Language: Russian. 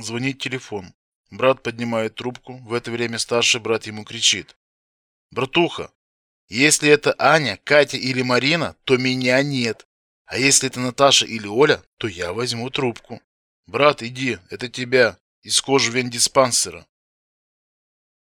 Звонит телефон. Брат поднимает трубку. В это время старший брат ему кричит: "Братуха, если это Аня, Катя или Марина, то меня нет. А если это Наташа или Оля, то я возьму трубку. Брат, иди, это тебя из кожи вендиспансера.